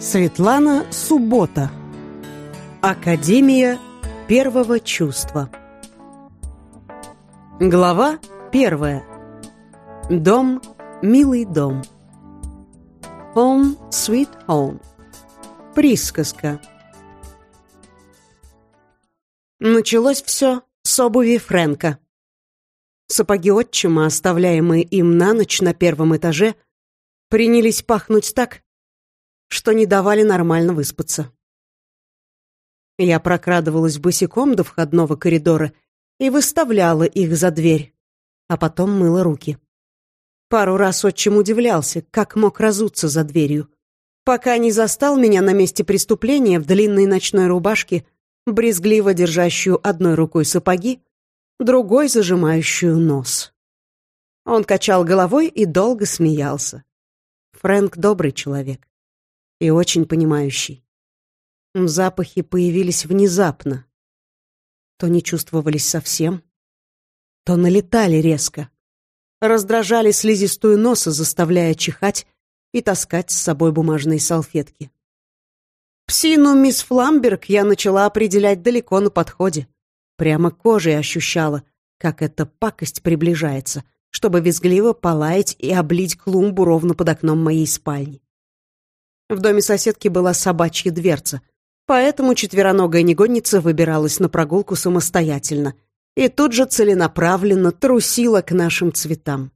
Светлана Суббота. Академия первого чувства. Глава первая. Дом, милый дом. Home, sweet home. Присказка. Началось все с обуви Фрэнка. Сапоги отчима, оставляемые им на ночь на первом этаже, принялись пахнуть так, что не давали нормально выспаться. Я прокрадывалась босиком до входного коридора и выставляла их за дверь, а потом мыла руки. Пару раз отчим удивлялся, как мог разуться за дверью, пока не застал меня на месте преступления в длинной ночной рубашке, брезгливо держащую одной рукой сапоги, другой зажимающую нос. Он качал головой и долго смеялся. Фрэнк добрый человек и очень понимающий. Запахи появились внезапно. То не чувствовались совсем, то налетали резко. Раздражали слизистую носа, заставляя чихать и таскать с собой бумажные салфетки. Псину мисс Фламберг я начала определять далеко на подходе. Прямо кожей ощущала, как эта пакость приближается, чтобы визгливо полаять и облить клумбу ровно под окном моей спальни. В доме соседки была собачья дверца, поэтому четвероногая негодница выбиралась на прогулку самостоятельно и тут же целенаправленно трусила к нашим цветам.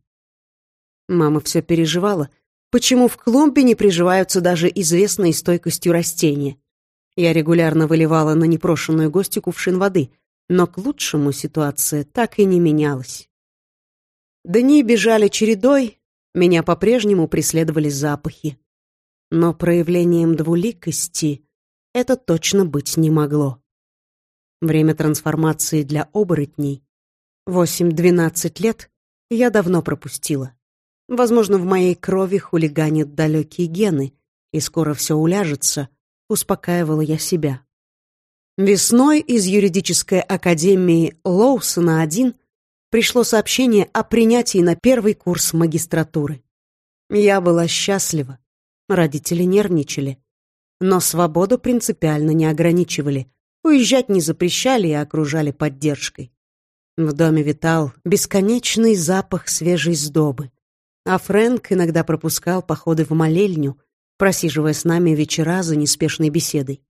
Мама все переживала, почему в клумбе не приживаются даже известные стойкостью растения. Я регулярно выливала на непрошенную гостью кувшин воды, но к лучшему ситуация так и не менялась. Дни бежали чередой, меня по-прежнему преследовали запахи. Но проявлением двуликости это точно быть не могло. Время трансформации для оборотней, 8-12 лет, я давно пропустила. Возможно, в моей крови хулиганят далекие гены, и скоро все уляжется, успокаивала я себя. Весной из юридической академии Лоусона-1 пришло сообщение о принятии на первый курс магистратуры. Я была счастлива. Родители нервничали. Но свободу принципиально не ограничивали. Уезжать не запрещали и окружали поддержкой. В доме витал бесконечный запах свежей сдобы. А Фрэнк иногда пропускал походы в молельню, просиживая с нами вечера за неспешной беседой.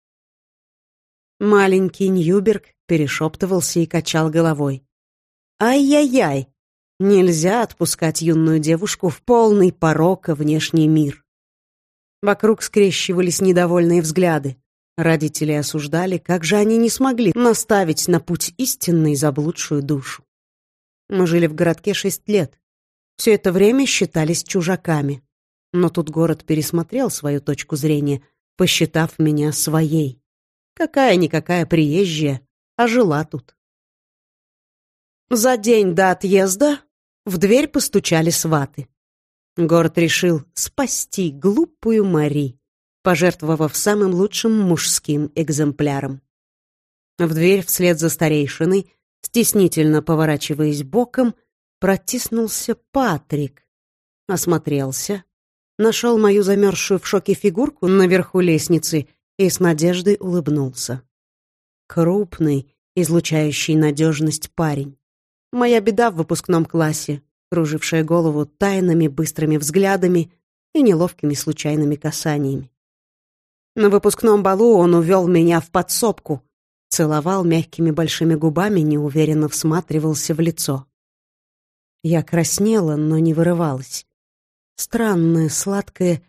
Маленький Ньюберг перешептывался и качал головой. «Ай-яй-яй! Нельзя отпускать юную девушку в полный порока внешний мир. Вокруг скрещивались недовольные взгляды. Родители осуждали, как же они не смогли наставить на путь истинный заблудшую душу. Мы жили в городке шесть лет. Все это время считались чужаками. Но тут город пересмотрел свою точку зрения, посчитав меня своей. Какая-никакая приезжая, а жила тут. За день до отъезда в дверь постучали сваты. Город решил спасти глупую Мари, пожертвовав самым лучшим мужским экземпляром. В дверь вслед за старейшиной, стеснительно поворачиваясь боком, протиснулся Патрик. Осмотрелся, нашел мою замерзшую в шоке фигурку наверху лестницы и с надеждой улыбнулся. Крупный, излучающий надежность парень. Моя беда в выпускном классе кружившая голову тайными быстрыми взглядами и неловкими случайными касаниями. На выпускном балу он увел меня в подсобку, целовал мягкими большими губами, неуверенно всматривался в лицо. Я краснела, но не вырывалась. Странное, сладкое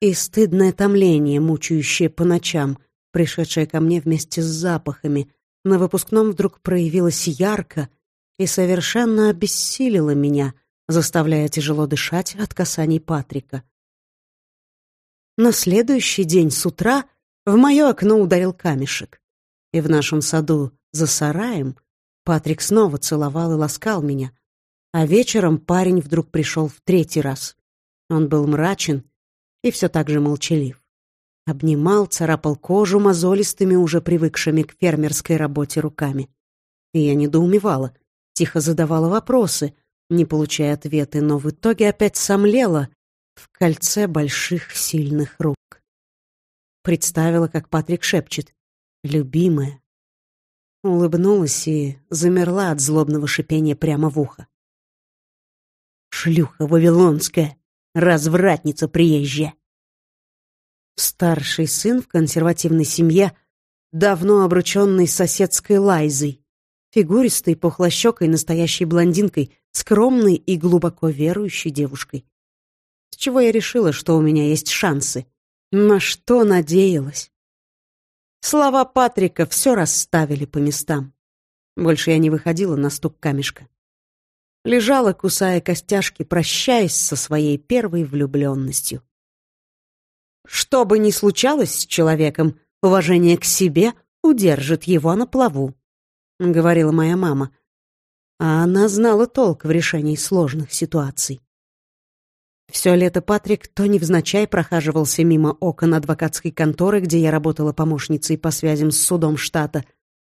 и стыдное томление, мучающее по ночам, пришедшее ко мне вместе с запахами, на выпускном вдруг проявилось ярко и совершенно обессилила меня, заставляя тяжело дышать от касаний Патрика. На следующий день с утра в мое окно ударил камешек, и в нашем саду за сараем Патрик снова целовал и ласкал меня, а вечером парень вдруг пришел в третий раз. Он был мрачен и все так же молчалив. Обнимал, царапал кожу мозолистыми, уже привыкшими к фермерской работе руками. И я недоумевала — тихо задавала вопросы, не получая ответы, но в итоге опять сомлела в кольце больших сильных рук. Представила, как Патрик шепчет «Любимая». Улыбнулась и замерла от злобного шипения прямо в ухо. «Шлюха вавилонская, развратница приезжая!» Старший сын в консервативной семье, давно обрученный соседской Лайзой, фигуристой, пухлощекой, настоящей блондинкой, скромной и глубоко верующей девушкой. С чего я решила, что у меня есть шансы? На что надеялась? Слова Патрика все расставили по местам. Больше я не выходила на стук камешка. Лежала, кусая костяшки, прощаясь со своей первой влюбленностью. Что бы ни случалось с человеком, уважение к себе удержит его на плаву, — говорила моя мама. А она знала толк в решении сложных ситуаций. Все лето Патрик то невзначай прохаживался мимо окон адвокатской конторы, где я работала помощницей по связям с судом штата,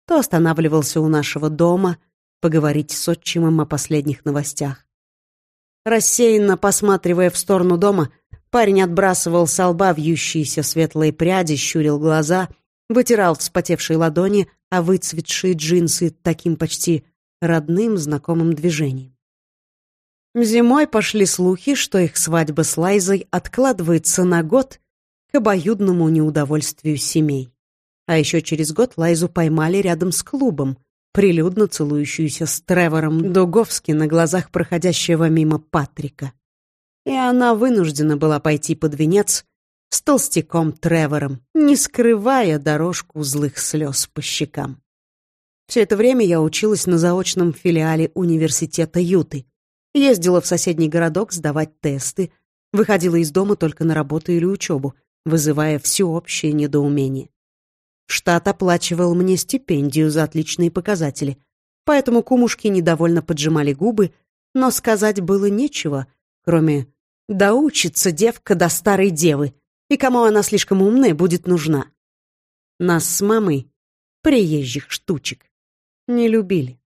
то останавливался у нашего дома поговорить с отчимом о последних новостях. Рассеянно посматривая в сторону дома, парень отбрасывал с лба вьющиеся светлые пряди, щурил глаза, вытирал вспотевшие ладони, а выцветшие джинсы таким почти родным знакомым движением. Зимой пошли слухи, что их свадьба с Лайзой откладывается на год к обоюдному неудовольствию семей. А еще через год Лайзу поймали рядом с клубом, прилюдно целующуюся с Тревором Дуговски на глазах проходящего мимо Патрика. И она вынуждена была пойти под венец с толстяком Тревором, не скрывая дорожку злых слез по щекам. Все это время я училась на заочном филиале университета Юты, Ездила в соседний городок сдавать тесты, выходила из дома только на работу или учебу, вызывая всеобщее недоумение. Штат оплачивал мне стипендию за отличные показатели, поэтому кумушки недовольно поджимали губы, но сказать было нечего, кроме «да учится девка до старой девы, и кому она слишком умная будет нужна». Нас с мамой, приезжих штучек, не любили.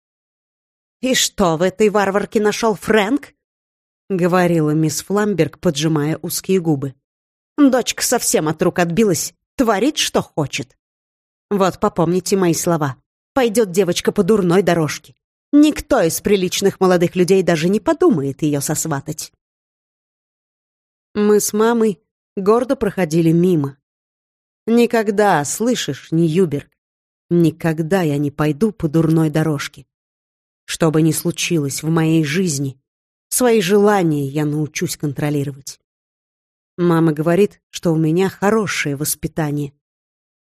«И что в этой варварке нашел Фрэнк?» — говорила мисс Фламберг, поджимая узкие губы. «Дочка совсем от рук отбилась, творит, что хочет. Вот попомните мои слова. Пойдет девочка по дурной дорожке. Никто из приличных молодых людей даже не подумает ее сосватать». Мы с мамой гордо проходили мимо. «Никогда, слышишь, не Юберг, никогда я не пойду по дурной дорожке. Что бы ни случилось в моей жизни, свои желания я научусь контролировать. Мама говорит, что у меня хорошее воспитание.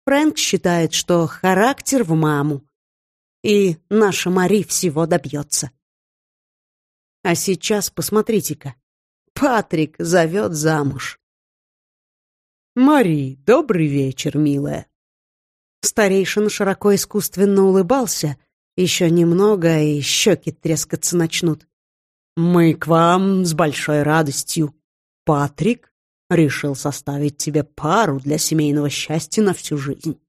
Фрэнк считает, что характер в маму. И наша Мари всего добьется. А сейчас посмотрите-ка. Патрик зовет замуж. «Мари, добрый вечер, милая». Старейшин широко искусственно улыбался, еще немного, и щеки трескаться начнут. «Мы к вам с большой радостью. Патрик решил составить тебе пару для семейного счастья на всю жизнь».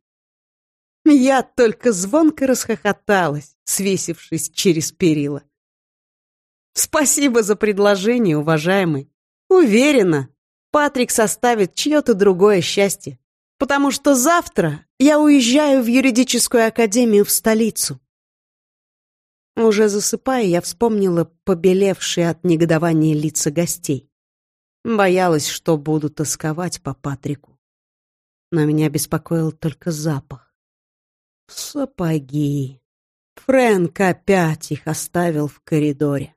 Я только звонко расхохоталась, свесившись через перила. «Спасибо за предложение, уважаемый. Уверена, Патрик составит чье-то другое счастье, потому что завтра я уезжаю в юридическую академию в столицу. Уже засыпая, я вспомнила побелевшие от негодования лица гостей. Боялась, что буду тосковать по Патрику. Но меня беспокоил только запах. Сапоги. Фрэнк опять их оставил в коридоре.